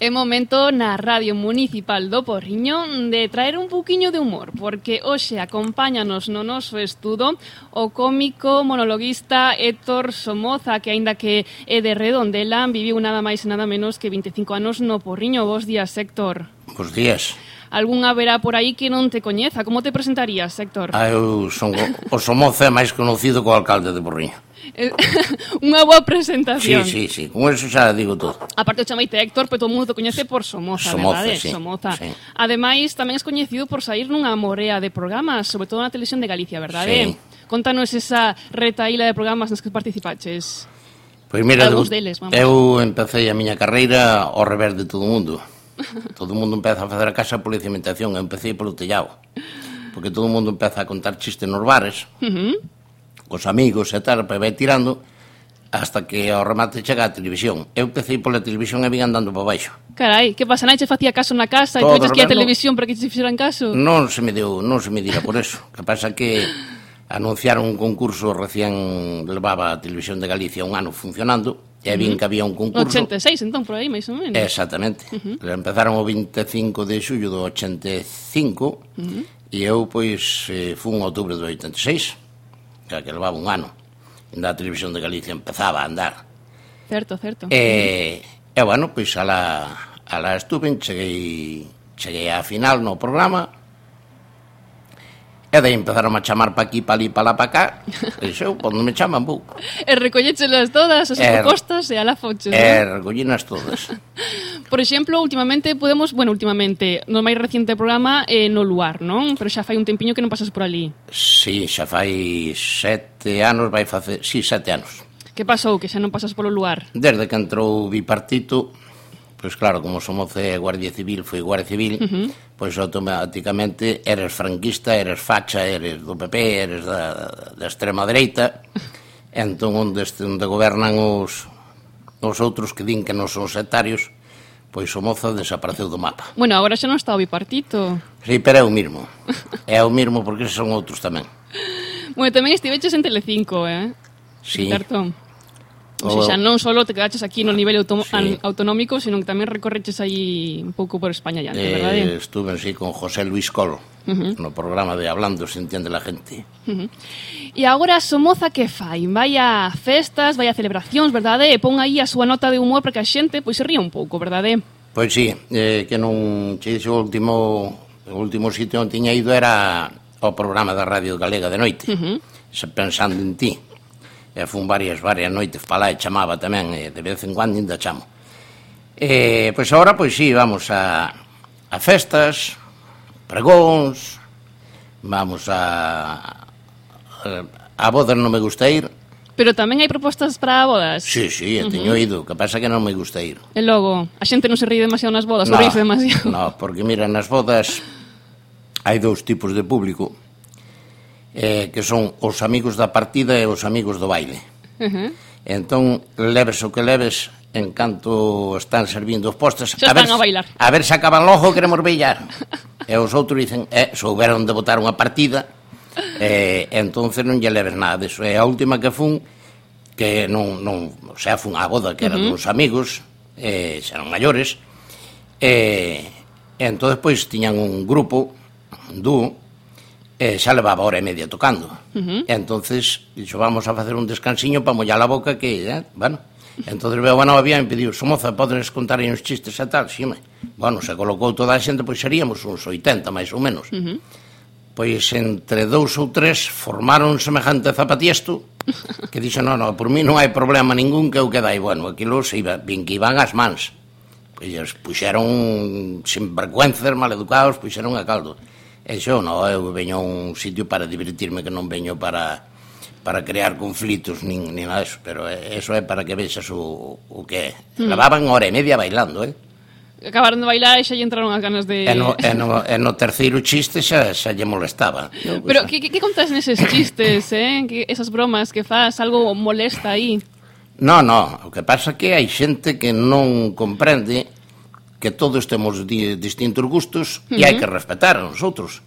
É momento na Radio Municipal do Porriño de traer un poquinho de humor, porque hoxe acompáñanos no noso estudo o cómico monologuista Héctor Somoza, que aínda que é de Redondela, viviu nada máis e nada menos que 25 anos no Porriño. Bos días, Héctor. Bos días. Algún haberá por aí que non te coñeza. Como te presentarías, Héctor? Ah, eu son o Somoza máis conocido co alcalde de Porriño. Eh, unha boa presentación. Sí, sí, sí, con eso xa digo todo. Aparte, chameite Héctor, pero todo mundo te coñece por Somoza, Somoza verdade? Sí, Somoza. Sí. Ademais, tamén es coñecido por sair nunha morea de programas, sobre todo na televisión de Galicia, verdade? Sí. Contanos esa retaíla de programas nas que participaches. Pois mira, mira, eu, deles, vamos. eu empecé a miña carreira ao revés de todo o mundo. Todo o mundo empeza a facer a casa pola cimentación, eu empecé polo tellado. Porque todo o mundo empeza a contar chistes nos bares. Uh -huh cos amigos e tal, para vai tirando, hasta que ao remate chega a televisión. Eu empecé pola televisión e vin andando para baixo. Carai, que pasa? Naiche facía caso na casa Todo, e tu que a televisión para que te fixeran caso? Non se me deu, non se me dira por eso. que pasa que anunciaron un concurso recién levaba a televisión de Galicia un ano funcionando e vin que había un concurso... 86, entón, por aí, máis ou menos. Exactamente. Uh -huh. Empezaron o 25 de xullo do 85 uh -huh. e eu, pois, eh, fun outubro do 86 que, que levaba un ano, ainda a televisión de Galicia empezaba a andar. Certo, certo. E, e bueno, pois pues, a la, a la estuve, cheguei, cheguei á final no programa, E daí empezaron a chamar pa aquí, pa ali, pa lá, pa cá. E eu, cando me chaman, vou. E recollechelas todas as er, propostas e alá foches. E recollinas todas. Por exemplo, últimamente podemos... Bueno, últimamente, no máis reciente programa, eh, no Luar, non? Pero xa fai un tempiño que non pasas por ali. Sí, xa fai sete anos, vai facer... Sí, sete anos. Que pasou que xa non pasas polo Luar? Desde que entrou bipartito, Pois claro, como somos é Guardia Civil, foi Guardia Civil, uh -huh. pois automáticamente eres franquista, eres facha, eres do PP, eres da, da extrema dereita, entón onde, onde gobernan os, os outros que din que non son sectarios, pois Somoza desapareceu do mapa. Bueno, agora xa non está o bipartito. Sí, pero é o mismo. É o mismo porque son outros tamén. Bueno, tamén estiveches en Telecinco, eh? Sí. Tartón. O sea, xa non só te quedaches aquí no nivel auto sí. autonómico, sino que tamén recorreches aí un pouco por España ya, eh, verdade? Estuve así con José Luis Colo, uh -huh. no programa de Hablando se entiende la gente. Uh -huh. E agora Somoza que fai? Vai a festas, vai a celebracións, verdade? E pon aí a súa nota de humor para que a xente pois se ría un pouco, verdade? Eh? Pois sí, eh, que non che dixo o último, o último sitio onde tiña ido era o programa da Radio Galega de Noite, uh -huh. pensando en ti e fun varias, varias noites para lá e chamaba tamén, e de vez en cuando ainda chamo. E, pois agora, pois sí, vamos a, a festas, pregóns, vamos a, a, a bodas non me gusta ir, Pero tamén hai propostas para bodas. Sí, sí, uh -huh. teño ido, que pasa que non me gusta ir. E logo, a xente non se ríe demasiado nas bodas, no, ríe demasiado. No, porque mira, nas bodas hai dous tipos de público eh, que son os amigos da partida e os amigos do baile. Uh -huh. Entón, leves o que leves, en canto están servindo os postres, a ver, a, bailar. a ver se acaban logo, queremos bailar. e os outros dicen, eh, souberon de botar unha partida, eh, entonces non lle leves nada disso. E a última que fun, que non, non o sea, fun a boda, que era uh -huh. dos amigos, eh, eran maiores, eh, entón, pois, tiñan un grupo, un dúo, eh, xa levaba hora e media tocando. Uh -huh. E entonces, dixo, vamos a facer un descansiño para mollar a boca que, eh, bueno, entonces veo a nova vía e pediu, somoza, podes contar uns chistes e tal? Sí, me. Bueno, se colocou toda a xente, pois seríamos uns 80, máis ou menos. Uh -huh. Pois entre dous ou tres formaron semejante zapatiesto que dixo, non, non, por mí non hai problema ningún que eu quedai. Bueno, aquilo se iba, vin que iban as mans. Pois puxeron, sin vergüenzas, maleducados, puxeron a caldo. E xo, no, eu veño a un sitio para divertirme que non veño para para crear conflitos nin, nin nada eso, pero eso é para que vexas o, o que é. Mm. Lavaban hora e media bailando, eh? acabaron de bailar e xa lle entraron as ganas de... E no, e no, e no terceiro chiste xa, xa lle molestaba. Yo, Pero que, que, que contas neses chistes, eh? Que esas bromas que faz, algo molesta aí? No, no, o que pasa é que hai xente que non comprende que todos temos di, distintos gustos uh -huh. e hai que respetar a nosotros.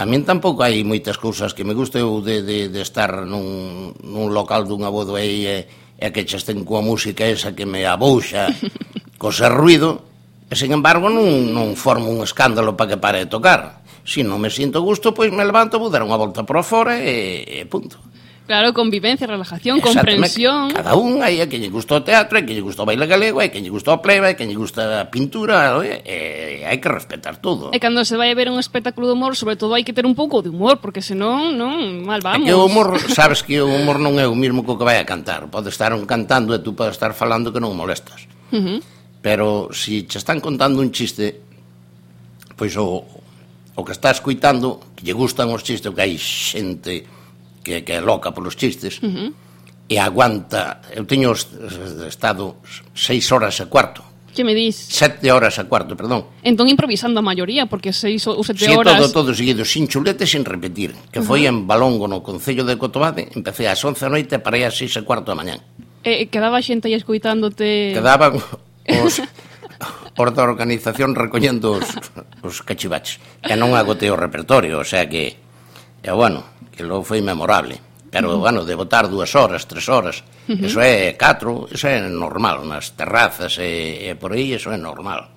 A min tampouco hai moitas cousas que me guste eu de, de, de estar nun, nun local dunha aí e, e que che estén coa música esa que me abouxa co ser ruido, e sen embargo non, non formo un escándalo para que pare de tocar. Se si non me sinto gusto, pois me levanto, vou dar unha volta para fora e, e punto. Claro, convivencia, relajación, comprensión. Cada un hai a que lle gustou o teatro, hai que lle gustou o baile galego, hai que lle gustou a pleba, hai que lle gusta a pintura, e, e hai que respetar todo. E cando se vai a ver un espectáculo de humor, sobre todo hai que ter un pouco de humor, porque senón, non, mal vamos. Que o humor, sabes que o humor non é o mismo co que vai a cantar. Pode estar un cantando e tú podes estar falando que non molestas. Uh -huh. Pero se si che están contando un chiste, pois o, o que está escuitando, que lle gustan os chistes, que hai xente que, que é loca polos chistes, uh -huh. e aguanta, eu teño estado seis horas e cuarto. Que me dis? Sete horas e cuarto, perdón. Entón improvisando a maioría, porque seis ou sete sí, horas... Todo, todo seguido, sin chulete, sin repetir, que uh -huh. foi en Balongo, no Concello de Cotobade, empecé ás once da noite e parei ás seis e cuarto da mañán. Eh, quedaba xente aí escoitándote... Quedaban os... os da organización recollendo os, os cachivaches. E non agotei o repertorio, o sea que E bueno, que logo foi memorable. Pero, uh -huh. bueno, de votar dúas horas, tres horas, uh -huh. eso é catro, eso é normal, nas terrazas e, e por aí, eso é normal.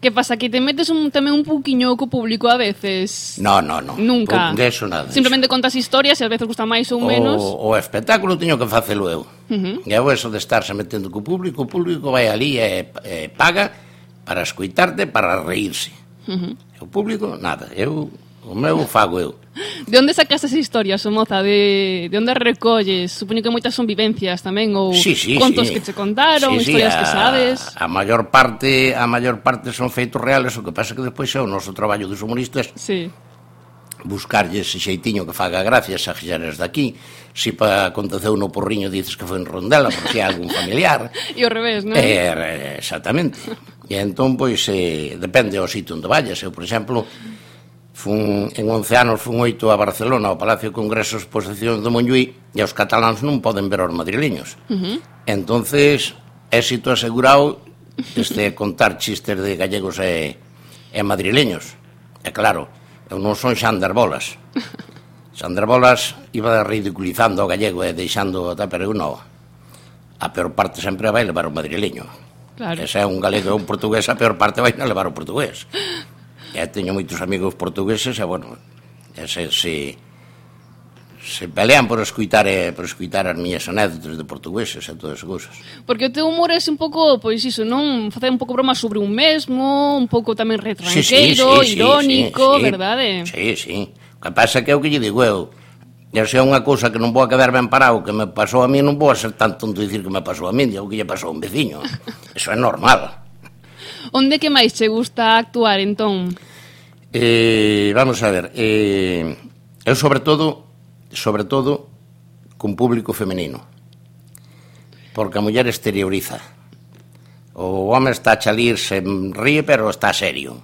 Que pasa? Que te metes un, tamén un pouquiño co público a veces? No, no, no. Nunca? De eso nada. Simplemente contas historias e a veces gusta máis ou menos? O, o espectáculo teño que facelo eu. Uh -huh. E eu eso de estarse metendo co público, o público vai ali e, e paga para escoitarte, para reírse. Uh -huh. O público, nada. Eu, o meu fago eu. De onde sacas esa historia, Somoza? De, de onde recolles? Supoño que moitas son vivencias tamén ou sí, sí, contos sí. que te contaron, sí, sí, historias a, que sabes. A maior parte, a maior parte son feitos reales, o que pasa que despois é o noso traballo dos humoristas. Sí buscarlle ese xeitiño que faga gracias a xeres daqui. si pa aconteceu no Porriño dices que foi en Rondela porque é algún familiar. e ao revés, non? Eh, exactamente. E entón, pois, eh, depende do sitio onde vayas. Eu, por exemplo, Fun, en 11 anos fun oito a Barcelona ao Palacio de Congresos Exposicións do Monlluí e os cataláns non poden ver aos madrileños. Uh -huh. Entonces, éxito asegurado este contar chistes de gallegos e, e madrileños. E claro, eu non son Xander Bolas. Xander Bolas iba ridiculizando o gallego e deixando a pero eu non. A peor parte sempre vai levar o madrileño. Claro. Que se é un galego e un portugués, a peor parte vai levar o portugués. E teño moitos amigos portugueses e, bueno, e se, se, se pelean por escuitar, e por escuitar as miñas anécdotas de portugueses e todas as cousas. Porque o teu humor é un pouco, pois iso, non? Facer un pouco broma sobre un mesmo, un pouco tamén retranqueiro, sí, sí, sí, irónico, sí, sí, verdade? Sí, sí. O que pasa que é o que lle digo eu, E se é unha cousa que non vou acabar ben parado que me pasou a mí, non vou a ser tan tonto dicir que me pasou a mí, ou que lle pasou a un veciño. Eso é normal. Onde que máis che gusta actuar, entón? Eh, vamos a ver, eh, eu sobre todo, sobre todo, cun público femenino, porque a muller exterioriza. O home está a chalir, se ríe, pero está serio.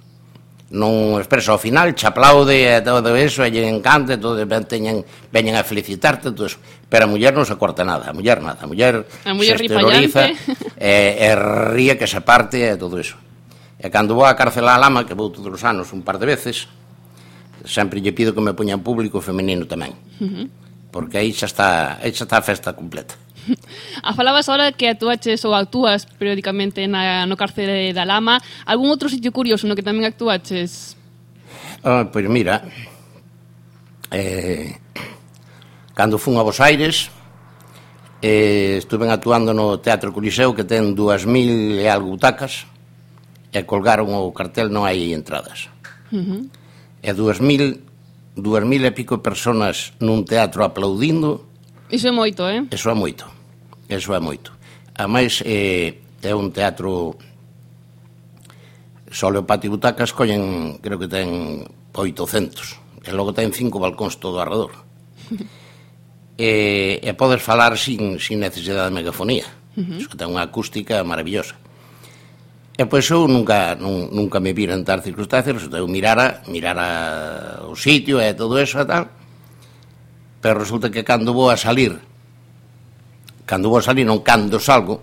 Non expresa ao final, xa aplaude e todo eso, e lle encanta, e todo, ben, teñen, veñen a felicitarte, todo eso. pero a muller non se corta nada, a muller nada, a muller, a muller se exterioriza, e, eh, e ríe que se parte e todo eso. E cando vou a cárcel a lama, que vou todos os anos un par de veces, sempre lle pido que me poñan público femenino tamén. Uh -huh. Porque aí xa está, aí xa está a festa completa. A ah, falabas ahora que actuaches ou actúas periódicamente na, no cárcere da Lama. Algún outro sitio curioso no que tamén actuaches? Ah, pois mira, eh, cando fun a Bos Aires, eh, Estuve actuando no Teatro Coliseo, que ten 2.000 e algo butacas, e colgaron o cartel non hai entradas. Uh -huh. E 2000, 2000 e pico personas nun teatro aplaudindo. Iso é moito, eh? Iso é moito. Iso é moito. A máis eh, é un teatro só o patio butacas collen, creo que ten 800. E logo ten cinco balcóns todo alrededor. e, eh, e podes falar sin, sin necesidade de megafonía. Uh -huh. Iso que ten unha acústica maravillosa. E pois eu nunca, nun, nunca me vira en tal circunstancia, resulta eu mirara, mirara o sitio e todo eso e tal, pero resulta que cando vou a salir, cando vou a salir, non cando salgo,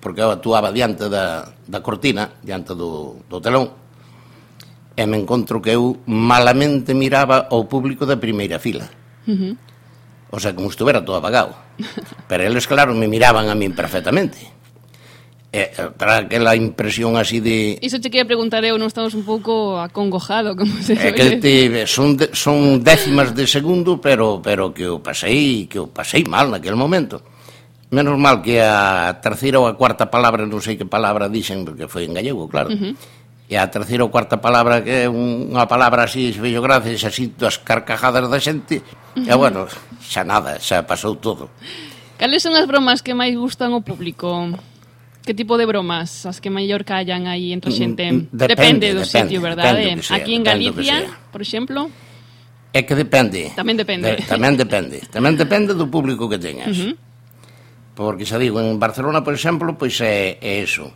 porque eu actuaba diante da, da cortina, diante do, do telón, e me encontro que eu malamente miraba ao público da primeira fila. Uh -huh. O sea, como estuvera todo apagado. Pero eles, claro, me miraban a min perfectamente. Eh, eh, para aquela impresión así de... Iso che quería preguntar eu, non estamos un pouco acongojado, como se É eh, que te, son, de, son décimas de segundo, pero, pero que o pasei, que o pasei mal naquele momento. Menos mal que a terceira ou a cuarta palabra, non sei que palabra dixen, porque foi en gallego, claro. Uh -huh. E a terceira ou cuarta palabra, que é unha palabra así, se vello gracias, así, das carcajadas da xente, uh -huh. e bueno, xa nada, xa pasou todo. Cales son as bromas que máis gustan ao público? Que tipo de bromas as que maior callan aí entre mm, xente? Mm, depende, depende do depende, sitio, verdade? Depende sea, Aquí en Galicia, por exemplo... É que depende. Tamén depende. De, tamén depende. tamén depende do público que teñas. Uh -huh. Porque xa digo, en Barcelona, por exemplo, pois é, eh, é eh, eso.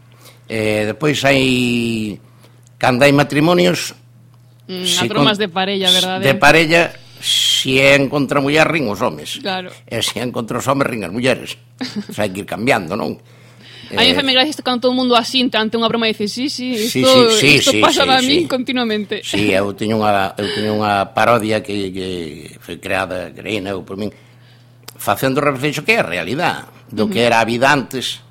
Eh, depois hai cando hai matrimonios mm, si bromas con, de parella, verdade? De parella, si é en contra muller rin os homes. Claro. Eh, e se é en contra os homes rin as mulleres. Xa hai que ir cambiando, non? A mí me gracia cando todo o mundo asinta ante unha broma e dice, sí, sí, isto, sí, sí, isto sí, pasa sí, a mí sí. continuamente. Sí, eu teño unha, eu teño unha parodia que, que foi creada, creína eu por min, facendo reflexo que é a realidad, do que era a vida antes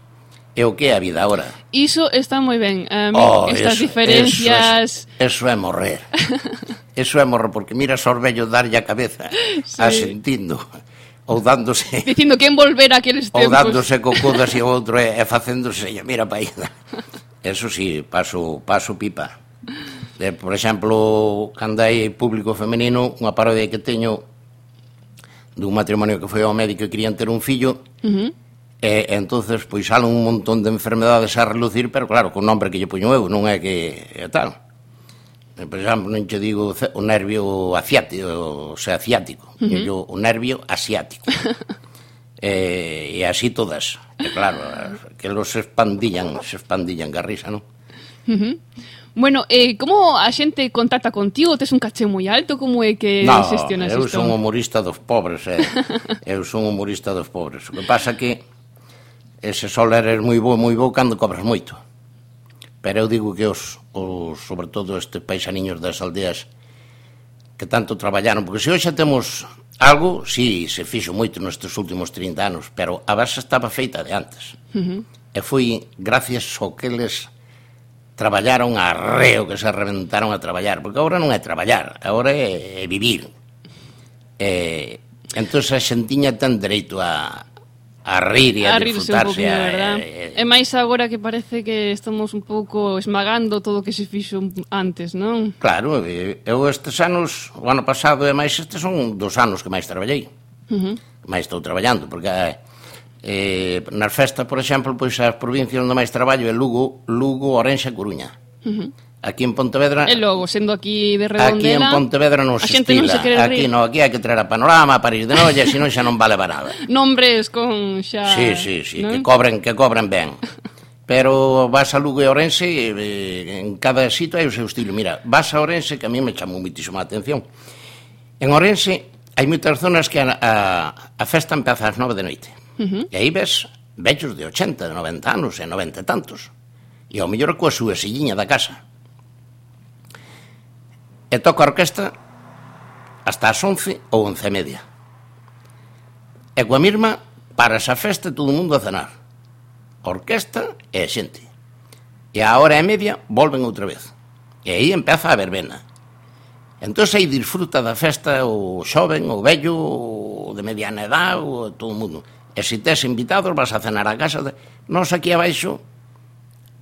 e o que é a vida agora. Iso está moi ben, a mí, oh, estas eso, diferencias... Eso é, eso é morrer. eso é morrer, porque mira Sorbello darlle a cabeza, sí. asentindo ou dándose dicindo quen volver a aqueles tempos? ou dándose co codo así ao outro e, e facéndose mira pa paída eso sí, paso, paso pipa. De, por exemplo cando hai público femenino unha parodia que teño dun matrimonio que foi ao médico e querían ter un fillo uh -huh. e, e entonces pois salen un montón de enfermedades a relucir pero claro, con nombre que lle puño eu non é que é tal. Eh, por exemplo, non che digo o nervio asiático, o sea, asiático, uh -huh. yo, o nervio asiático. eh, e así todas. E claro, que los expandillan, se expandillan garrisa, non? Uh -huh. Bueno, eh, como a xente contacta contigo? Tes un caché moi alto? Como é que no, xestionas isto? eu son humorista dos pobres, eh. eu son humorista dos pobres. O que pasa que ese sol eres moi bo, moi bo cando cobras moito. Pero eu digo que os os, sobre todo este paisaniños das aldeas que tanto traballaron, porque se hoxe temos algo, si sí, se fixo moito nestes últimos 30 anos, pero a base estaba feita de antes. Uh -huh. E foi gracias ao que eles traballaron a reo que se reventaron a traballar, porque agora non é traballar, agora é, é vivir. E, entón a xentiña ten dereito a, a rir e a, a disfrutarse. Un poquinho, eh, a, e, eh, é máis agora que parece que estamos un pouco esmagando todo o que se fixo antes, non? Claro, eu estes anos, o ano pasado e máis estes son dos anos que máis traballei. Uh -huh. Máis estou traballando, porque eh, eh, nas festas, por exemplo, pois as provincias onde máis traballo é Lugo, Lugo, Orense e Coruña. Uh -huh Aquí en Pontevedra... E logo, sendo aquí de Redondela... Aquí en Pontevedra non se estila. Non se aquí, rir. no, aquí hai que traer a panorama, París de Noia, senón xa non vale para nada. Nombres con xa... Sí, sí, sí, ¿no? que cobren, que cobren ben. Pero vas a Lugo e Orense, e, en cada sitio hai o seu estilo. Mira, vas a Orense, que a mí me chamou muitísima atención. En Orense hai moitas zonas que a, a, a festa empeza ás nove de noite. Uh -huh. E aí ves vellos de 80, de 90 anos e 90 e tantos. E ao mellor coa súa silliña da casa e toca a orquestra hasta as 11 ou 11 e media. E coa mirma para esa festa todo o mundo a cenar. A orquestra e a xente. E a hora e media volven outra vez. E aí empeza a verbena. Entón aí disfruta da festa o xoven, o vello, o de mediana edad, o todo o mundo. E se tes invitados vas a cenar a casa de... Nos aquí abaixo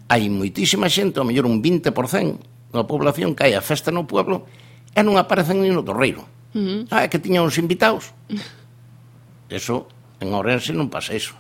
hai moitísima xente, ao mellor un 20% na población que hai a festa no pueblo e non aparecen nin no torreiro. Uh -huh. Ah, é que tiñan uns invitados. Eso, en Ourense non pasa eso.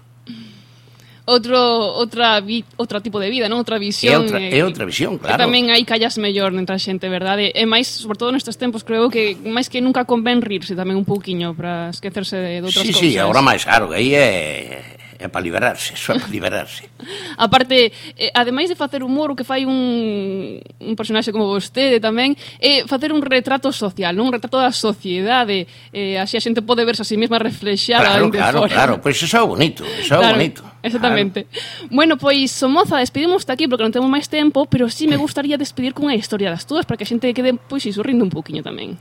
Outro, outra, vi, outra tipo de vida, non? Outra visión. É outra, é, é outra visión, claro. Que tamén hai callas mellor dentro a xente, verdade? E máis, sobre todo nestes tempos, creo que máis que nunca convén rirse tamén un pouquiño para esquecerse de, de outras sí, cousas. Sí, sí, agora máis, claro, que aí é é para liberarse, só é para liberarse. a parte, eh, ademais de facer humor, o que fai un, un personaxe como vostede tamén, é facer un retrato social, non? un retrato da sociedade, eh, así a xente pode verse a sí mesma reflexada. Claro, claro, fora. claro, pois pues iso é bonito, iso é claro. bonito. Exactamente. Claro. Bueno, pois, Somoza, despedimos de aquí porque non temos máis tempo, pero sí me gustaría despedir con a historia das túas para que a xente quede, pois, iso rindo un poquinho tamén.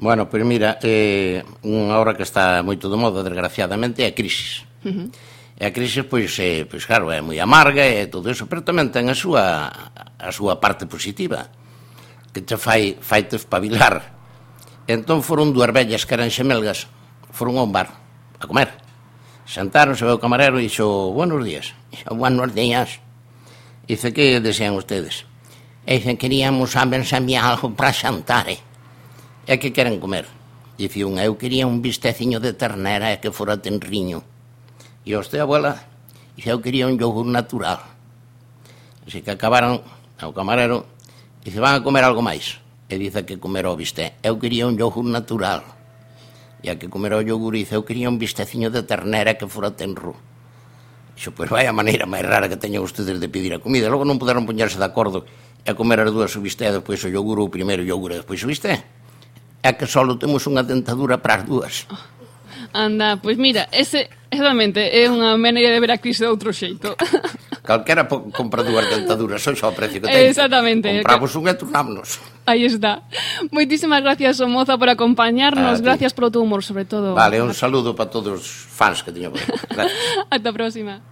Bueno, pois mira, eh, unha hora que está moito de moda, desgraciadamente, é a crisis. Uh -huh. E a crise, pois, é, pois claro, é moi amarga e todo iso, pero tamén ten a súa, a súa parte positiva, que te fai, fai te espabilar. E entón foron dúas vellas que eran xemelgas, foron a un bar a comer. Sentaron, se o camarero e dixo, buenos días. Dixo, buenos días. Dice, que desean ustedes? E dicen, queríamos a mí algo para xantar, eh? E que queren comer? Dice un, eu quería un bisteciño de ternera e que fora tenriño. E os de abuela, e eu quería un yogur natural. Así que acabaron ao camarero, dice, van a comer algo máis. E dice que comer o bisté. Eu quería un yogur natural. E a que comer o yogur, dice, eu quería un bisteciño de ternera que fora tenru. Dixo, pois vai a maneira máis rara que teñen ustedes de pedir a comida. Logo non puderon poñerse de acordo e a comer as dúas o bisté, e depois o yogur, o primeiro yogur e depois o bisté. É que só temos unha dentadura para as dúas. Oh. Anda, pois mira, ese realmente é unha maneira de ver a crise de outro xeito. Calquera compra dúas dentaduras, son xa o precio que ten. Exactamente. Compramos unha e turnámonos. Aí está. Moitísimas gracias, Somoza, por acompañarnos. Gracias polo teu humor, sobre todo. Vale, un saludo para todos os fans que teño. Gracias. Ata a próxima.